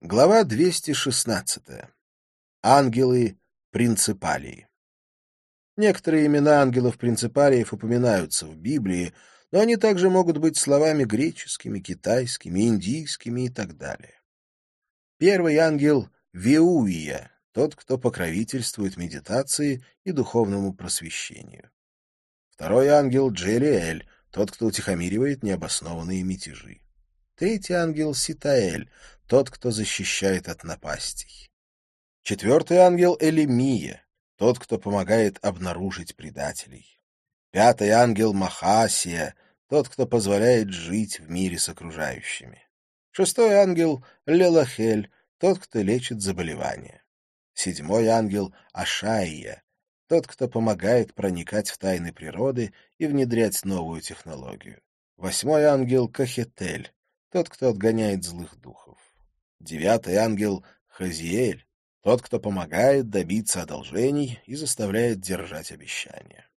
Глава 216. Ангелы принципалии. Некоторые имена ангелов-принципалиев упоминаются в Библии, но они также могут быть словами греческими, китайскими, индийскими и так далее. Первый ангел — Веуия, тот, кто покровительствует медитации и духовному просвещению. Второй ангел — Джелиэль, тот, кто утихомиривает необоснованные мятежи. Третий ангел — Ситаэль, тот, кто защищает от напастей. Четвертый ангел — Элемия, тот, кто помогает обнаружить предателей. Пятый ангел — Махасия, тот, кто позволяет жить в мире с окружающими. Шестой ангел — Лелахель, тот, кто лечит заболевания. Седьмой ангел — Ашаия, тот, кто помогает проникать в тайны природы и внедрять новую технологию. Восьмой ангел — Кахетель, тот, кто отгоняет злых духов. Девятый ангел — Хазиэль, тот, кто помогает добиться одолжений и заставляет держать обещания.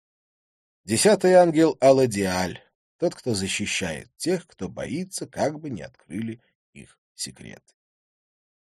Десятый ангел — Аладиаль, тот, кто защищает тех, кто боится, как бы не открыли их секреты.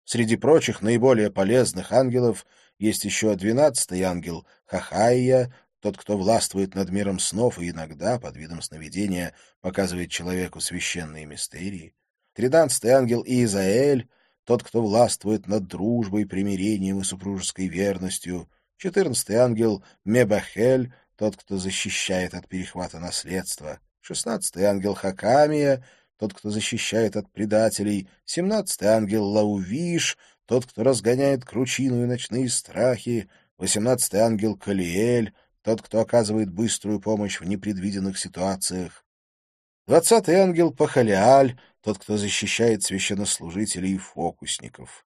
Среди прочих наиболее полезных ангелов есть еще двенадцатый ангел — Хахайя, тот, кто властвует над миром снов и иногда, под видом сновидения, показывает человеку священные мистерии. Тринадцатый ангел Иезаэль, тот, кто властвует над дружбой, примирением и супружеской верностью. Четырнадцатый ангел Мебахель, тот, кто защищает от перехвата наследства. Шестнадцатый ангел Хакамия, тот, кто защищает от предателей. Семнадцатый ангел Лаувиш, тот, кто разгоняет кручину и ночные страхи. Восемнадцатый ангел Калиэль, тот, кто оказывает быструю помощь в непредвиденных ситуациях. Двадцатый ангел Пахалиаль, тот, кто защищает священнослужителей и фокусников.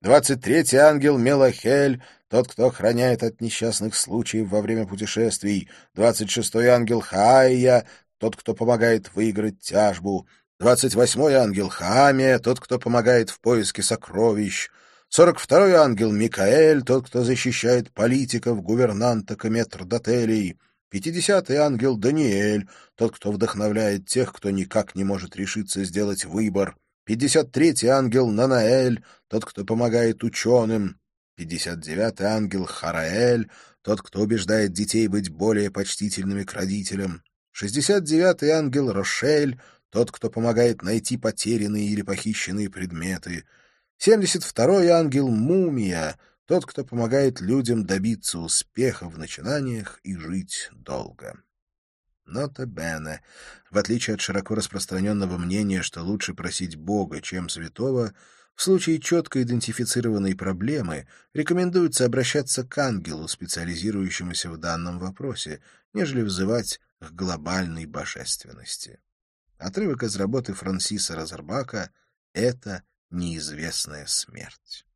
Двадцать третий ангел Мелахель, тот, кто охраняет от несчастных случаев во время путешествий. Двадцать шестой ангел Хаия, тот, кто помогает выиграть тяжбу. Двадцать восьмой ангел Хаамия, тот, кто помогает в поиске сокровищ. Сорок второй ангел Микаэль, тот, кто защищает политиков, гувернанток и метрдотелей. Пятидесятый ангел Даниэль, тот, кто вдохновляет тех, кто никак не может решиться сделать выбор. Пятьдесят третий ангел Нанаэль, тот, кто помогает ученым. Пятьдесят девятый ангел Хараэль, тот, кто убеждает детей быть более почтительными к родителям. Шестьдесят девятый ангел Рошель, тот, кто помогает найти потерянные или похищенные предметы. Семьдесят второй ангел Мумия, тот, кто помогает людям добиться успеха в начинаниях и жить долго. Нота Бене. В отличие от широко распространенного мнения, что лучше просить Бога, чем святого, в случае четко идентифицированной проблемы рекомендуется обращаться к ангелу, специализирующемуся в данном вопросе, нежели взывать к глобальной божественности. Отрывок из работы Франсиса Розербака «Это неизвестная смерть».